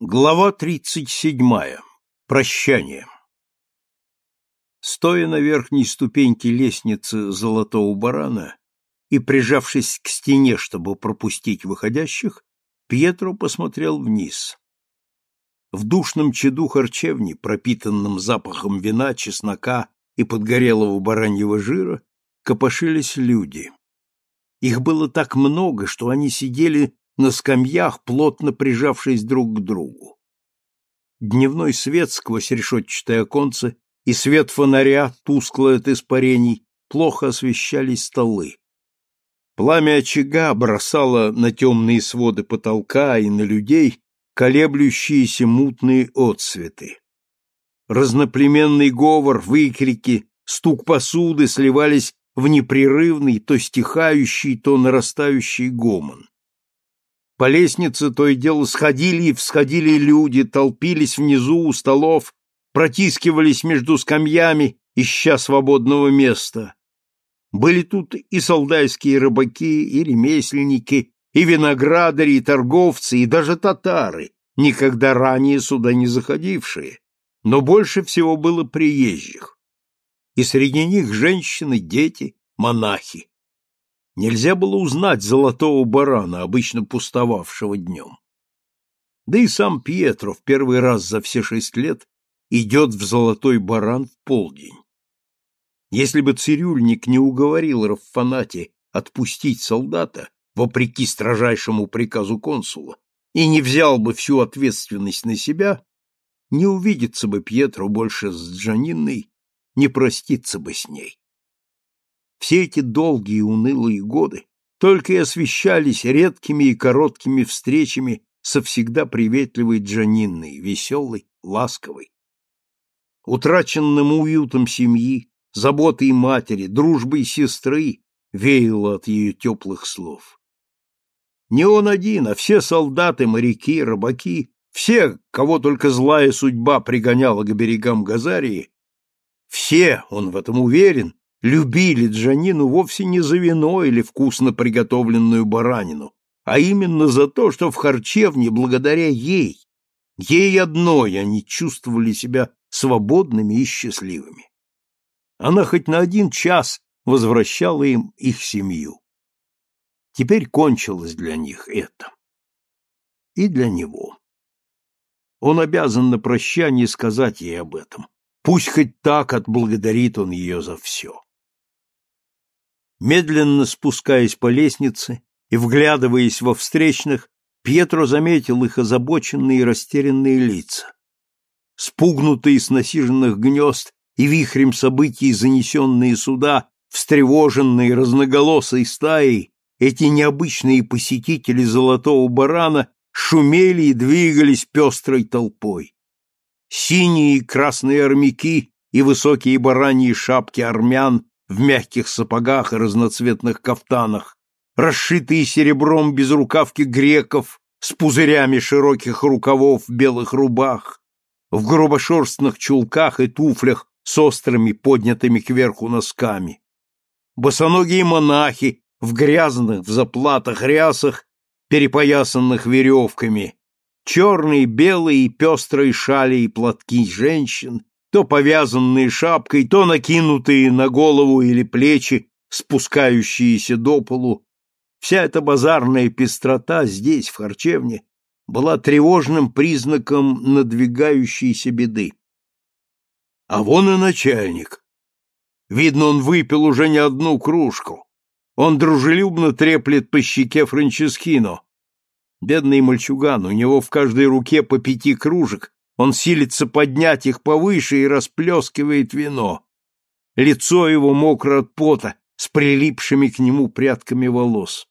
Глава тридцать седьмая. Прощание. Стоя на верхней ступеньке лестницы Золотого Барана и прижавшись к стене, чтобы пропустить выходящих, Пьетро посмотрел вниз. В душном чаду харчевни, пропитанном запахом вина, чеснока и подгорелого бараньего жира, копошились люди. Их было так много, что они сидели на скамьях, плотно прижавшись друг к другу. Дневной свет сквозь решетчатое оконце и свет фонаря, тускло от испарений, плохо освещали столы. Пламя очага бросало на темные своды потолка и на людей колеблющиеся мутные отсветы. Разноплеменный говор, выкрики, стук посуды сливались в непрерывный, то стихающий, то нарастающий гомон. По лестнице то и дело сходили и всходили люди, толпились внизу у столов, протискивались между скамьями, ища свободного места. Были тут и солдатские рыбаки, и ремесленники, и виноградари, и торговцы, и даже татары, никогда ранее сюда не заходившие, но больше всего было приезжих. И среди них женщины, дети, монахи. Нельзя было узнать золотого барана, обычно пустовавшего днем. Да и сам Пьетро в первый раз за все шесть лет идет в золотой баран в полдень. Если бы цирюльник не уговорил Раффанати отпустить солдата, вопреки строжайшему приказу консула, и не взял бы всю ответственность на себя, не увидится бы Пьетро больше с Джанинной, не проститься бы с ней. Все эти долгие унылые годы только и освещались редкими и короткими встречами со всегда приветливой Джанинной, веселой, ласковой. Утраченным уютом семьи, заботой матери, дружбой сестры веяло от ее теплых слов. Не он один, а все солдаты, моряки, рыбаки, все, кого только злая судьба пригоняла к берегам Газарии, все, он в этом уверен, любили Джанину вовсе не за вино или вкусно приготовленную баранину, а именно за то, что в харчевне, благодаря ей, ей одной они чувствовали себя свободными и счастливыми. Она хоть на один час возвращала им их семью. Теперь кончилось для них это. И для него. Он обязан на прощание сказать ей об этом. Пусть хоть так отблагодарит он ее за все. Медленно спускаясь по лестнице и вглядываясь во встречных, Пьетро заметил их озабоченные и растерянные лица. Спугнутые с насиженных гнезд и вихрем событий занесенные сюда, встревоженные разноголосой стаей, эти необычные посетители золотого барана шумели и двигались пестрой толпой. Синие и красные армяки и высокие бараньи шапки армян в мягких сапогах и разноцветных кафтанах, расшитые серебром безрукавки греков с пузырями широких рукавов в белых рубах, в грубошерстных чулках и туфлях с острыми поднятыми кверху носками, босоногие монахи в грязных в заплатах рясах, перепоясанных веревками, черные, белые и пестрые шали и платки женщин, то повязанные шапкой, то накинутые на голову или плечи, спускающиеся до полу. Вся эта базарная пестрота здесь, в харчевне, была тревожным признаком надвигающейся беды. А вон и начальник. Видно, он выпил уже не одну кружку. Он дружелюбно треплет по щеке Франческино. Бедный мальчуган, у него в каждой руке по пяти кружек, он силится поднять их повыше и расплескивает вино. Лицо его мокро от пота, с прилипшими к нему прядками волос.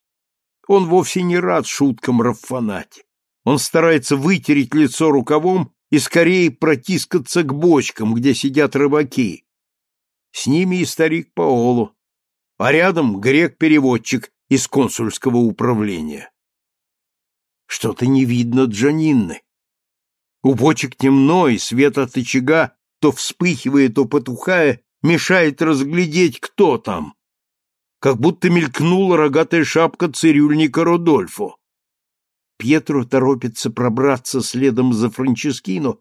Он вовсе не рад шуткам Раффанати. Он старается вытереть лицо рукавом и скорее протискаться к бочкам, где сидят рыбаки. С ними и старик Паоло, а рядом грек-переводчик из консульского управления. Что-то не видно Джанинны. У бочек темно, и свет от очага, то вспыхивая, то потухая, мешает разглядеть, кто там. Как будто мелькнула рогатая шапка цирюльника Родольфо. Пьетро торопится пробраться следом за Франческино,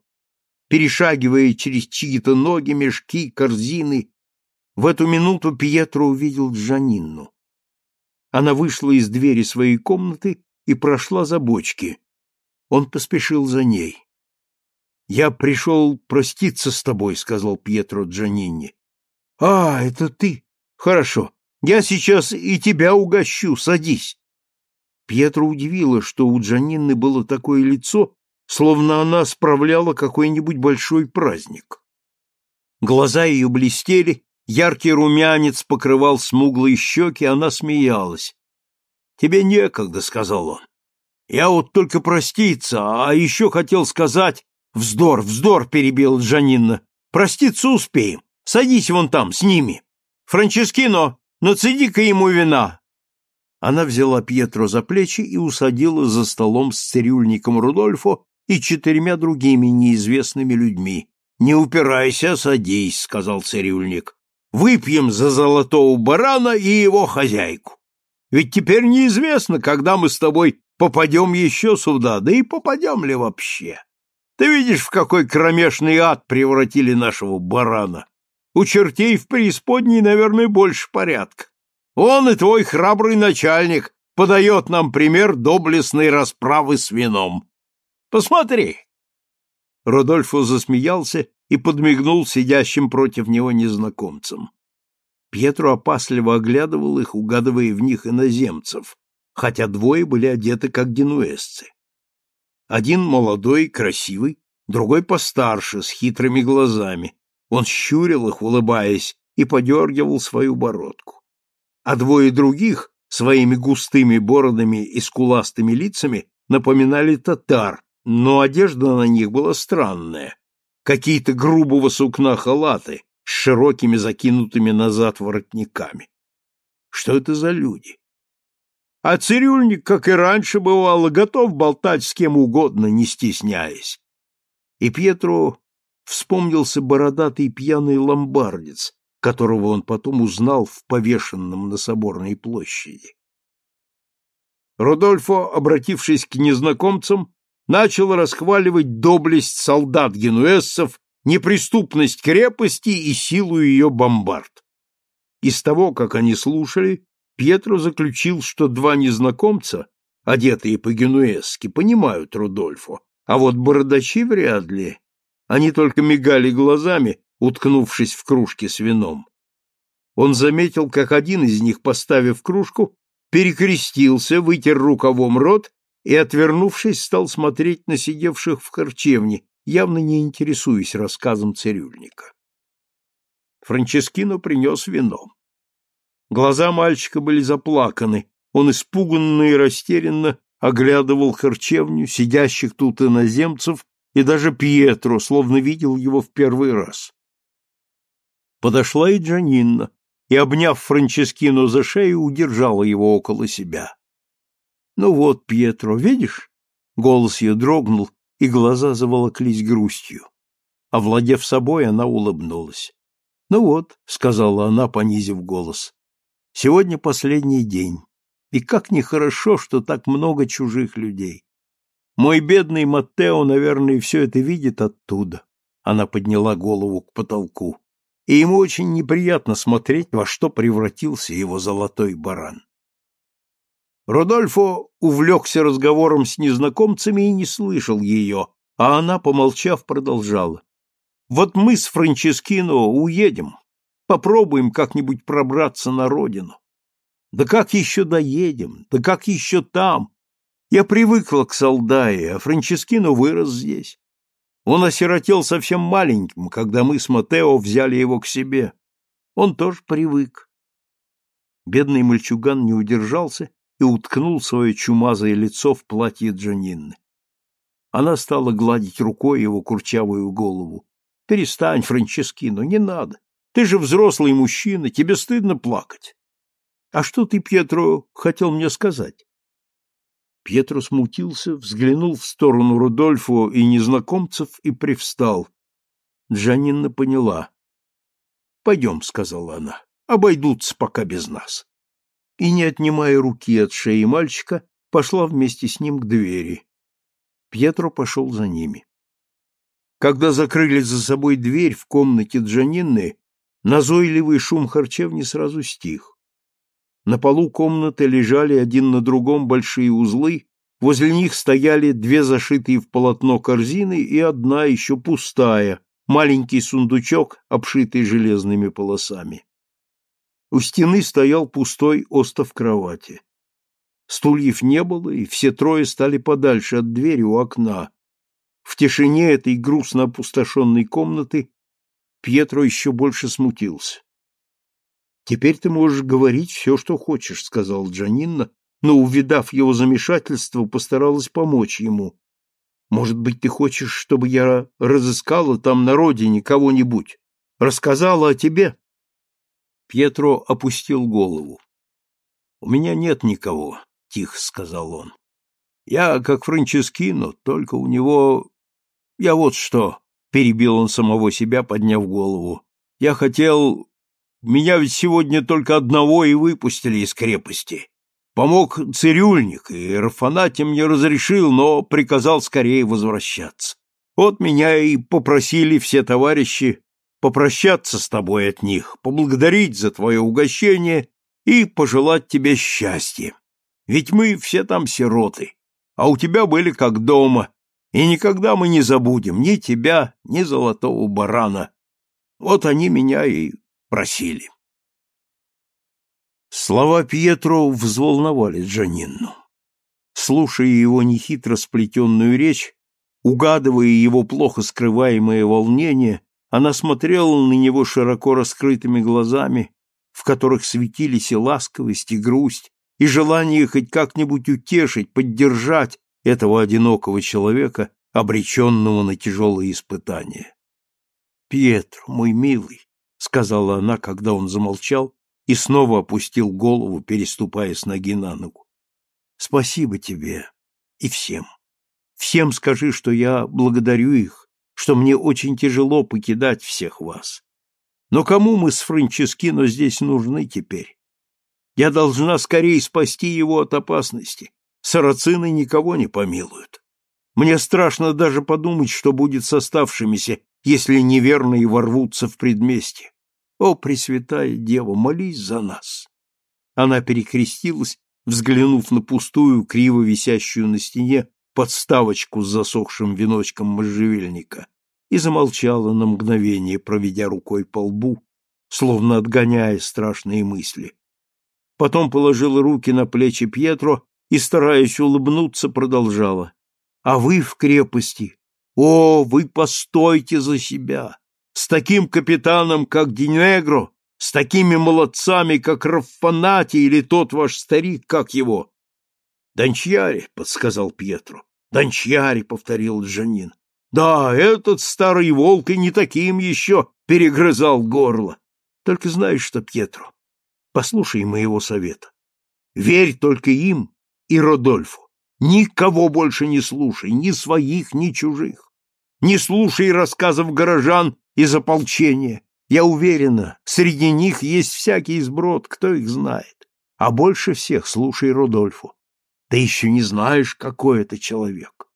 перешагивая через чьи-то ноги, мешки, корзины. В эту минуту Пьетро увидел Джанинну. Она вышла из двери своей комнаты и прошла за бочки. Он поспешил за ней. «Я пришел проститься с тобой», — сказал Пьетро Джанинни. «А, это ты? Хорошо. Я сейчас и тебя угощу. Садись». Пьетро удивило, что у Джанинны было такое лицо, словно она справляла какой-нибудь большой праздник. Глаза ее блестели, яркий румянец покрывал смуглые щеки, она смеялась. «Тебе некогда», — сказал он. «Я вот только проститься, а еще хотел сказать...» «Вздор, вздор!» — перебил Джанинна. «Проститься успеем. Садись вон там, с ними. Франческино, нацеди-ка ему вина, она взяла Пьетро за плечи и усадила за столом с цирюльником Рудольфо и четырьмя другими неизвестными людьми. «Не упирайся, садись», — сказал цирюльник. «Выпьем за золотого барана и его хозяйку. Ведь теперь неизвестно, когда мы с тобой попадем еще сюда, да и попадем ли вообще. Ты видишь, в какой кромешный ад превратили нашего барана. У чертей в преисподней, наверное, больше порядка. Он и твой храбрый начальник подает нам пример доблестной расправы с вином. Посмотри!» Родольфо засмеялся и подмигнул сидящим против него незнакомцам. Пьетро опасливо оглядывал их, угадывая в них иноземцев, хотя двое были одеты как генуэзцы. Один молодой, красивый, другой постарше, с хитрыми глазами. Он щурил их, улыбаясь, и подергивал свою бородку а двое других своими густыми бородами и скуластыми лицами напоминали татар, но одежда на них была странная. Какие-то грубого сукна халаты с широкими закинутыми назад воротниками. Что это за люди? А цирюльник, как и раньше бывало, готов болтать с кем угодно, не стесняясь. И Пьетро вспомнился бородатый пьяный ломбардец, которого он потом узнал в повешенном на соборной площади. Родольфо, обратившись к незнакомцам, начал расхваливать доблесть солдат-генуэзцев, неприступность крепости и силу ее бомбард. Из того, как они слушали, Пьетро заключил, что два незнакомца, одетые по-генуэзски, понимают Рудольфо, а вот бородачи вряд ли. Они только мигали глазами, уткнувшись в кружке с вином. Он заметил, как один из них, поставив кружку, перекрестился, вытер рукавом рот и, отвернувшись, стал смотреть на сидевших в харчевне, явно не интересуясь рассказом цирюльника. Франческино принес вино. Глаза мальчика были заплаканы, он испуганно и растерянно оглядывал харчевню, сидящих тут иноземцев, и даже Пьетро, словно видел его в первый раз. Подошла и Джанинна, и, обняв Франческино за шею, удержала его около себя. «Ну вот, Пьетро, видишь?» Голос ее дрогнул, и глаза заволоклись грустью. Овладев собой, она улыбнулась. «Ну вот», — сказала она, понизив голос, — «сегодня последний день, и как нехорошо, что так много чужих людей. Мой бедный Маттео, наверное, все это видит оттуда». Она подняла голову к потолку и ему очень неприятно смотреть, во что превратился его золотой баран. Родольфо увлекся разговором с незнакомцами и не слышал ее, а она, помолчав, продолжала. «Вот мы с Франческино уедем, попробуем как-нибудь пробраться на родину. Да как еще доедем, да как еще там? Я привыкла к Солдае, а Франческино вырос здесь. Он осиротел совсем маленьким, когда мы с Матео взяли его к себе. Он тоже привык. Бедный мальчуган не удержался и уткнул свое чумазое лицо в платье Джанинны. Она стала гладить рукой его курчавую голову. — Перестань, Франческино, не надо. Ты же взрослый мужчина, тебе стыдно плакать. — А что ты, Пьетро, хотел мне сказать? Пьетро смутился, взглянул в сторону Рудольфо и незнакомцев и привстал. Джанинна поняла. «Пойдем», — сказала она, — «обойдутся пока без нас». И, не отнимая руки от шеи мальчика, пошла вместе с ним к двери. Пьетро пошел за ними. Когда закрыли за собой дверь в комнате Джанинны, назойливый шум харчевни сразу стих. На полу комнаты лежали один на другом большие узлы, возле них стояли две зашитые в полотно корзины и одна еще пустая, маленький сундучок, обшитый железными полосами. У стены стоял пустой остов кровати. Стульев не было, и все трое стали подальше от двери у окна. В тишине этой грустно опустошенной комнаты Пьетро еще больше смутился. «Теперь ты можешь говорить все, что хочешь», — сказал Джанинна, но, увидав его замешательство, постаралась помочь ему. «Может быть, ты хочешь, чтобы я разыскала там на родине кого-нибудь? Рассказала о тебе?» Пьетро опустил голову. «У меня нет никого», — тихо сказал он. «Я как Франческино, только у него... Я вот что...» — перебил он самого себя, подняв голову. «Я хотел... Меня ведь сегодня только одного и выпустили из крепости. Помог цирюльник, и Рафанати мне разрешил, но приказал скорее возвращаться. Вот меня и попросили все товарищи попрощаться с тобой от них, поблагодарить за твое угощение и пожелать тебе счастья. Ведь мы все там сироты, а у тебя были как дома, и никогда мы не забудем ни тебя, ни золотого барана. Вот они меня и просили. Слова Пьетро взволновали Джанинну. Слушая его нехитро сплетенную речь, угадывая его плохо скрываемое волнение, она смотрела на него широко раскрытыми глазами, в которых светились и ласковость, и грусть, и желание хоть как-нибудь утешить, поддержать этого одинокого человека, обреченного на тяжелые испытания. «Пьетро, мой милый», — сказала она, когда он замолчал и снова опустил голову, переступая с ноги на ногу. «Спасибо тебе и всем. Всем скажи, что я благодарю их, что мне очень тяжело покидать всех вас. Но кому мы с Франческино здесь нужны теперь? Я должна скорее спасти его от опасности. Сарацины никого не помилуют. Мне страшно даже подумать, что будет с оставшимися, если неверные ворвутся в предместье. О, Пресвятая Дева, молись за нас!» Она перекрестилась, взглянув на пустую, криво висящую на стене подставочку с засохшим веночком можжевельника и замолчала на мгновение, проведя рукой по лбу, словно отгоняя страшные мысли. Потом положила руки на плечи Пьетро и, стараясь улыбнуться, продолжала. «А вы в крепости? О, вы постойте за себя! С таким капитаном, как Динегро, с такими молодцами, как Раффанати или тот ваш старик, как его?» «Дончьяри», — подсказал Пьетро. «Дончьяри», — повторил Джанин. «Да, этот старый волк и не таким еще перегрызал горло. Только знаешь что, Пьетро, послушай моего совета. Верь только им и Родольфу. Никого больше не слушай, ни своих, ни чужих. Не слушай рассказов горожан из ополчения. Я уверена, среди них есть всякий изброд, кто их знает. А больше всех слушай Рудольфу. Ты еще не знаешь, какой это человек.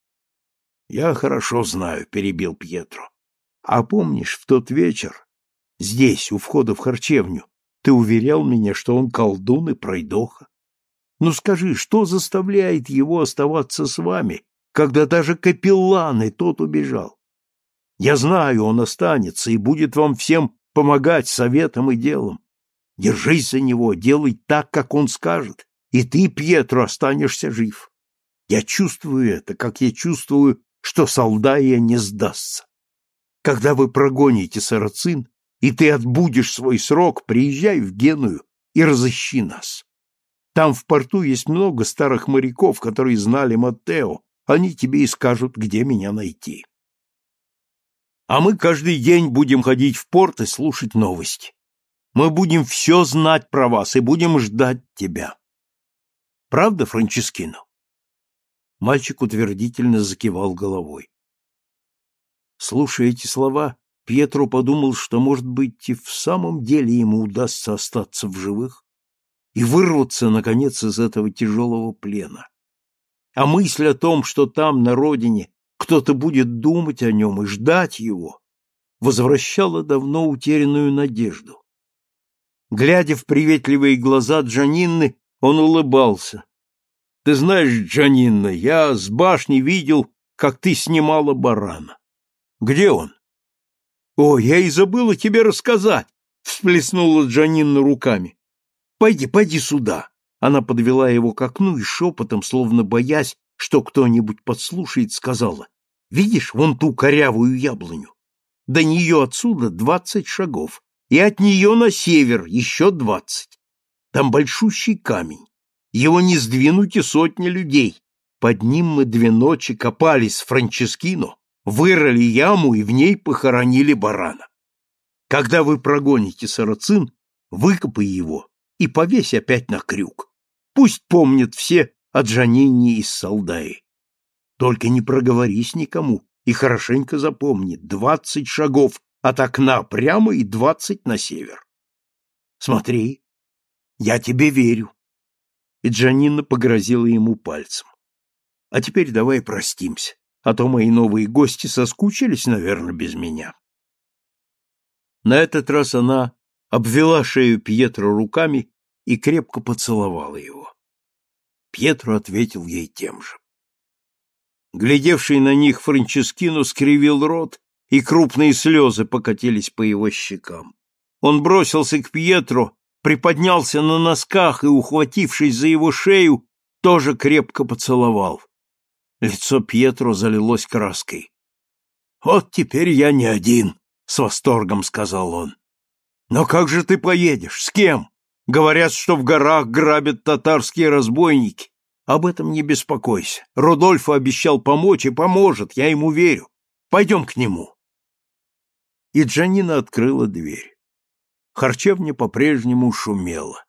Я хорошо знаю, перебил Пьетро. А помнишь, в тот вечер, здесь, у входа в харчевню, ты уверял меня, что он колдун и пройдоха? Ну скажи, что заставляет его оставаться с вами, когда даже капеллан и тот убежал? Я знаю, он останется и будет вам всем помогать советом и делом. Держись за него, делай так, как он скажет, и ты, Пьетро, останешься жив. Я чувствую это, как я чувствую, что Солдая не сдастся. Когда вы прогоните сарацин, и ты отбудешь свой срок, приезжай в Геную и разыщи нас. Там в порту есть много старых моряков, которые знали Маттео, они тебе и скажут, где меня найти а мы каждый день будем ходить в порт и слушать новости. Мы будем все знать про вас и будем ждать тебя. Правда, Франческино? Мальчик утвердительно закивал головой. Слушая эти слова, Пьетро подумал, что, может быть, и в самом деле ему удастся остаться в живых и вырваться, наконец, из этого тяжелого плена. а мысль о том, что там, на родине, кто-то будет думать о нем и ждать его, возвращала давно утерянную надежду. Глядя в приветливые глаза Джанинны, он улыбался. — Ты знаешь, Джанинна, я с башни видел, как ты снимала барана. — Где он? — О, я и забыла тебе рассказать, — всплеснула Джанинна руками. — Пойди, пойди сюда. Она подвела его к окну и шепотом, словно боясь, что кто-нибудь подслушает, сказала, «Видишь вон ту корявую яблоню? До нее отсюда двадцать шагов, и от нее на север еще двадцать. Там большущий камень. Его не сдвинуть и сотни людей. Под ним мы две ночи копались с Франческино, вырыли яму и в ней похоронили барана. Когда вы прогоните сарацин, выкопай его и повесь опять на крюк. Пусть помнят все о Джанине из Салдаи. Только не проговорись никому и хорошенько запомни, двадцать шагов от окна прямо и двадцать на север. Смотри, я тебе верю. И Джанина погрозила ему пальцем. А теперь давай простимся, а то мои новые гости соскучились, наверное, без меня. На этот раз она обвела шею Пьетро руками и крепко поцеловала его. Пьетро ответил ей тем же. Глядевший на них Франческино скривил рот, и крупные слезы покатились по его щекам. Он бросился к Пьетро, приподнялся на носках и, ухватившись за его шею, тоже крепко поцеловал. Лицо Пьетро залилось краской. «Вот теперь я не один», — с восторгом сказал он. «Но как же ты поедешь? С кем? Говорят, что в горах грабят татарские разбойники. Об этом не беспокойся. Рудольфо обещал помочь и поможет, я ему верю. Пойдем к нему. И Джанина открыла дверь. Харчевня по-прежнему шумела.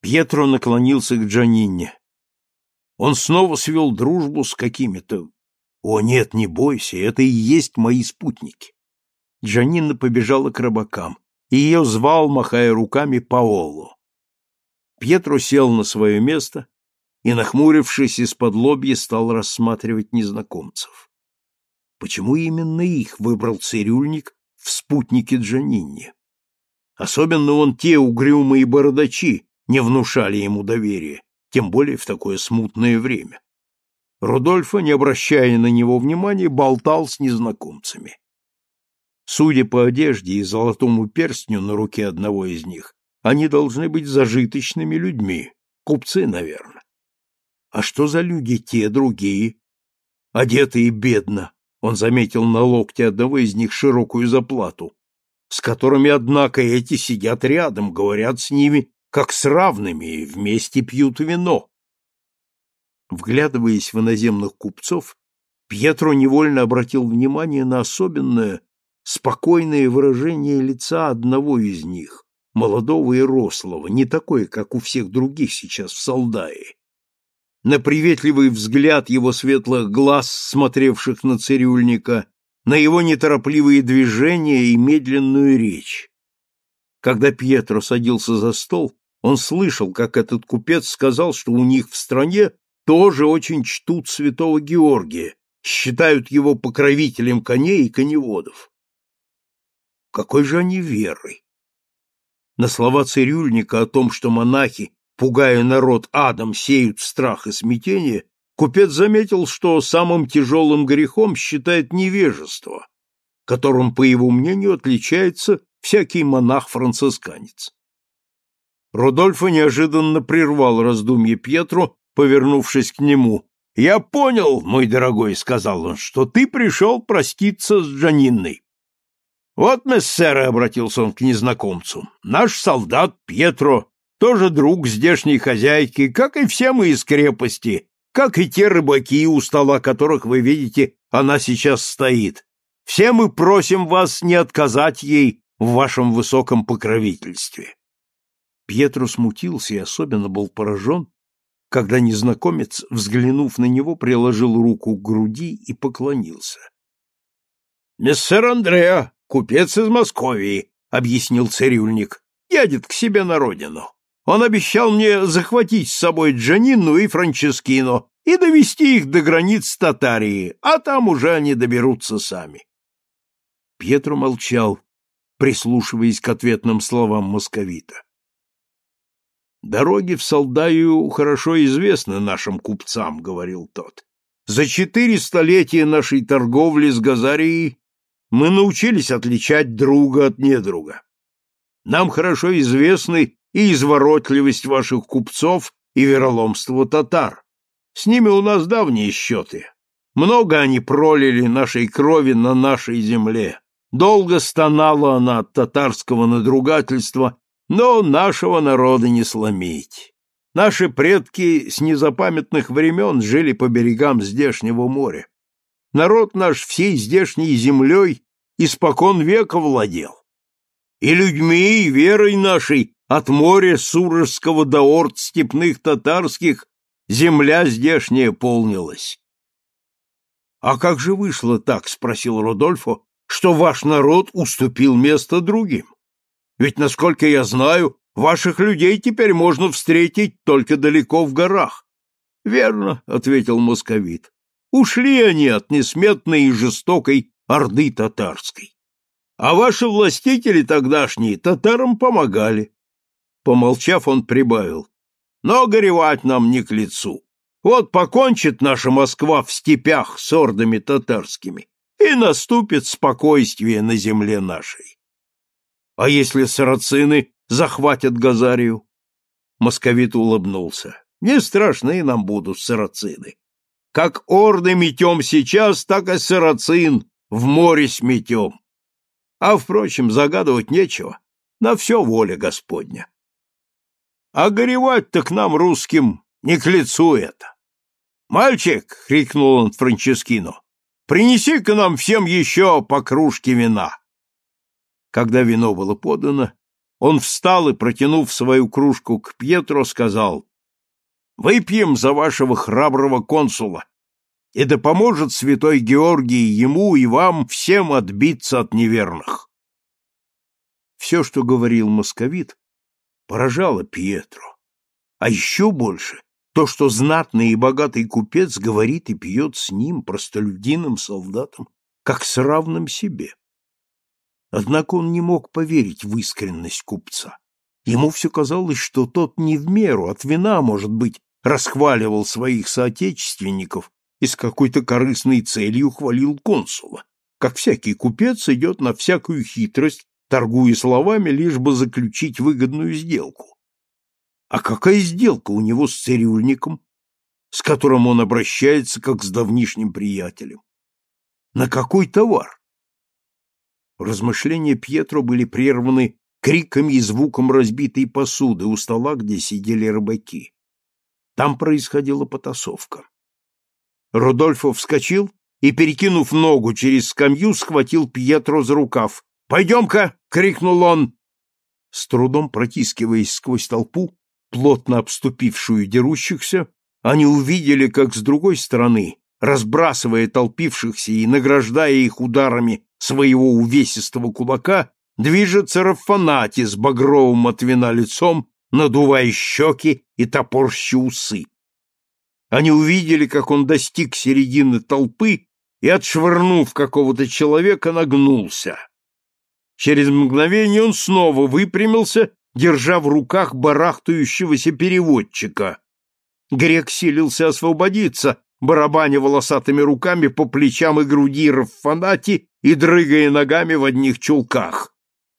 Пьетро наклонился к Джанине. Он снова свел дружбу с какими-то... О, нет, не бойся, это и есть мои спутники. Джанина побежала к рыбакам, и ее звал, махая руками, Паоло. Пьетро сел на свое место и, нахмурившись из-под лобья, стал рассматривать незнакомцев. Почему именно их выбрал цирюльник в спутнике Джанинни? Особенно он те угрюмые бородачи не внушали ему доверия, тем более в такое смутное время. Рудольфо, не обращая на него внимания, болтал с незнакомцами. Судя по одежде и золотому перстню на руке одного из них, они должны быть зажиточными людьми, купцы, наверное. А что за люди те другие? Одетые бедно. Он заметил на локте одного из них широкую заплату, с которыми, однако, эти сидят рядом, говорят с ними, как с равными, и вместе пьют вино. Вглядываясь в иноземных купцов, Пьетро невольно обратил внимание на особенное, спокойное выражение лица одного из них, молодого и рослого, не такой, как у всех других сейчас в Солдае. На приветливый взгляд его светлых глаз, смотревших на цирюльника, на его неторопливые движения и медленную речь. Когда Пьетро садился за стол, он слышал, как этот купец сказал, что у них в стране тоже очень чтут святого Георгия, считают его покровителем коней и коневодов. Какой же они верой? На слова цирюльника о том, что монахи, пугая народ адом, сеют страх и смятение, купец заметил, что самым тяжелым грехом считает невежество, которым, по его мнению, отличается всякий монах-францисканец. Рудольфо неожиданно прервал раздумье Пьетро, повернувшись к нему. «Я понял, мой дорогой», — сказал он, — «что ты пришел проститься с Джанинной. Вот, мессеры, — обратился он к незнакомцу, — наш солдат Пьетро, тоже друг здешней хозяйки, как и все мы из крепости, как и те рыбаки, у стола которых вы видите, она сейчас стоит. Все мы просим вас не отказать ей в вашем высоком покровительстве. Пьетро смутился и особенно был поражен, когда незнакомец, взглянув на него, приложил руку к груди и поклонился. — Мессер Андреа, купец из Московии, — объяснил цирюльник, — едет к себе на родину. Он обещал мне захватить с собой Джанинну и Франческино, и довести их до границ Татарии, а там уже они доберутся сами. Пьетро молчал, прислушиваясь к ответным словам московита. «Дороги в Солдаю хорошо известны нашим купцам», — говорил тот. «За четыре столетия нашей торговли с Газарией мы научились отличать друга от недруга. Нам хорошо известны и изворотливость ваших купцов, и вероломство татар. С ними у нас давние счеты. Много они пролили нашей крови на нашей земле. Долго стонала она от татарского надругательства, но нашего народа не сломить. Наши предки с незапамятных времен жили по берегам здешнего моря. Народ наш всей здешней землей испокон века владел. И людьми, и верой нашей от моря Сурожского до орд степных татарских земля здешняя полнилась. — А как же вышло так, — спросил Рудольфо, — что ваш народ уступил место другим? Ведь, насколько я знаю, ваших людей теперь можно встретить только далеко в горах. — Верно, — ответил московит. — Ушли они от несметной и жестокой орды татарской. А ваши властители тогдашние татарам помогали. Помолчав, он прибавил. Но горевать нам не к лицу. Вот покончит наша Москва в степях с ордами татарскими, и наступит спокойствие на земле нашей. А если сарацины захватят Газарию? Московит улыбнулся. Не страшны нам будут сарацины. Как орды метем сейчас, так и сарацин в море сметем. А, впрочем, загадывать нечего. На все воля Господня. А горевать-то к нам, русским, не к лицу это. «Мальчик!» — крикнул он Франческину. «Принеси-ка нам всем еще по кружке вина!» Когда вино было подано, он встал и, протянув свою кружку к Пьетро, сказал, «Выпьем за вашего храброго консула, и да поможет святой Георгий ему и вам всем отбиться от неверных». Все, что говорил московит, поражало Пьетро. А еще больше то, что знатный и богатый купец говорит и пьет с ним, простолюдиным солдатом, как с равным себе. Однако он не мог поверить в искренность купца. Ему все казалось, что тот не в меру, от вина, может быть, расхваливал своих соотечественников и с какой-то корыстной целью хвалил консула, как всякий купец идет на всякую хитрость торгуя словами, лишь бы заключить выгодную сделку. А какая сделка у него с цирюльником, с которым он обращается как с давнишним приятелем? На какой товар? Размышления Пьетро были прерваны криками и звуком разбитой посуды у стола, где сидели рыбаки. Там происходила потасовка. Рудольфо вскочил и, перекинув ногу через скамью, схватил Пьетро за рукав. «Пойдем-ка!» — крикнул он. С трудом протискиваясь сквозь толпу, плотно обступившую дерущихся, они увидели, как с другой стороны, разбрасывая толпившихся и награждая их ударами своего увесистого кулака, движется Раффанати с багровым от вина лицом, надувая щеки и топорщи усы. Они увидели, как он достиг середины толпы и, отшвырнув какого-то человека, нагнулся. Через мгновение он снова выпрямился, держа в руках барахтающегося переводчика. Грек силился освободиться, барабаня волосатыми руками по плечам и груди Раффанати и дрыгая ногами в одних чулках.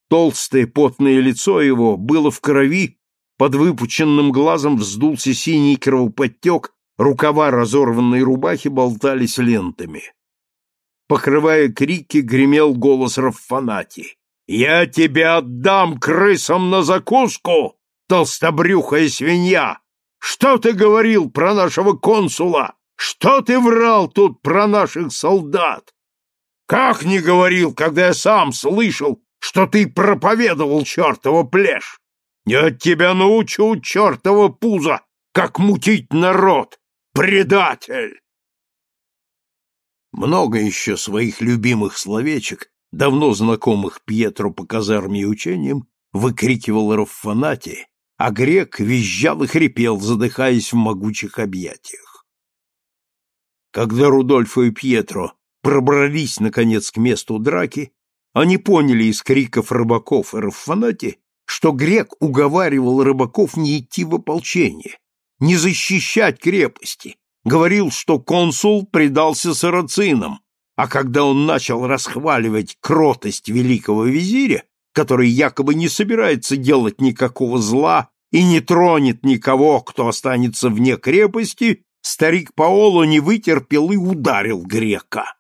Толстое потное лицо его было в крови, под выпученным глазом вздулся синий кровоподтек, рукава разорванной рубахи болтались лентами. Покрывая крики, гремел голос Раффанати. «Я тебя отдам крысам на закуску, толстобрюхая свинья! Что ты говорил про нашего консула? Что ты врал тут про наших солдат? Как не говорил, когда я сам слышал, что ты проповедовал чертова плешь? Я тебя научу, чертова пузо, как мутить народ, предатель!» Много еще своих любимых словечек давно знакомых Пьетро по казарме и учениям, выкрикивал Раффанати, а грек визжал и хрипел, задыхаясь в могучих объятиях. Когда Рудольфо и Пьетро пробрались, наконец, к месту драки, они поняли из криков рыбаков и Раффанати, что грек уговаривал рыбаков не идти в ополчение, не защищать крепости, говорил, что консул предался сарацинам, а когда он начал расхваливать кротость великого визиря, который якобы не собирается делать никакого зла и не тронет никого, кто останется вне крепости, старик Паоло не вытерпел и ударил грека.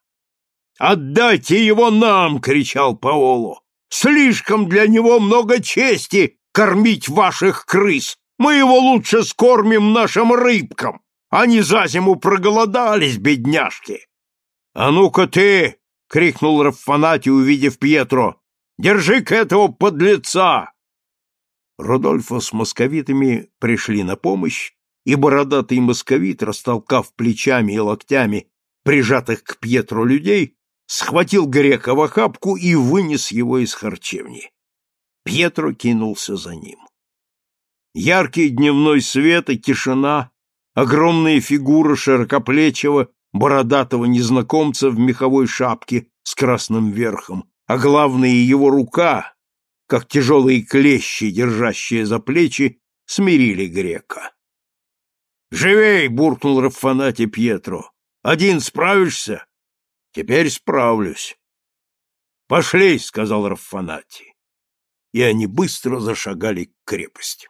«Отдайте его нам!» — кричал Паоло. «Слишком для него много чести кормить ваших крыс! Мы его лучше скормим нашим рыбкам! Они за зиму проголодались, бедняжки!» «А ну-ка ты!» — крикнул Раффанати, увидев Пьетро. «Держи-ка этого подлеца!» Рудольфо с московитами пришли на помощь, и бородатый московит, растолкав плечами и локтями прижатых к Пьетро людей, схватил грека в охапку и вынес его из харчевни. Пьетро кинулся за ним. Яркий дневной свет и тишина, огромная фигура широкоплечего, бородатого незнакомца в меховой шапке с красным верхом, а главное его рука, как тяжелые клещи, держащие за плечи, смирили грека. «Живей!» — буркнул Раффанати Пьетро. «Один справишься?» «Теперь справлюсь». «Пошли!» — сказал Раффанати. И они быстро зашагали к крепости.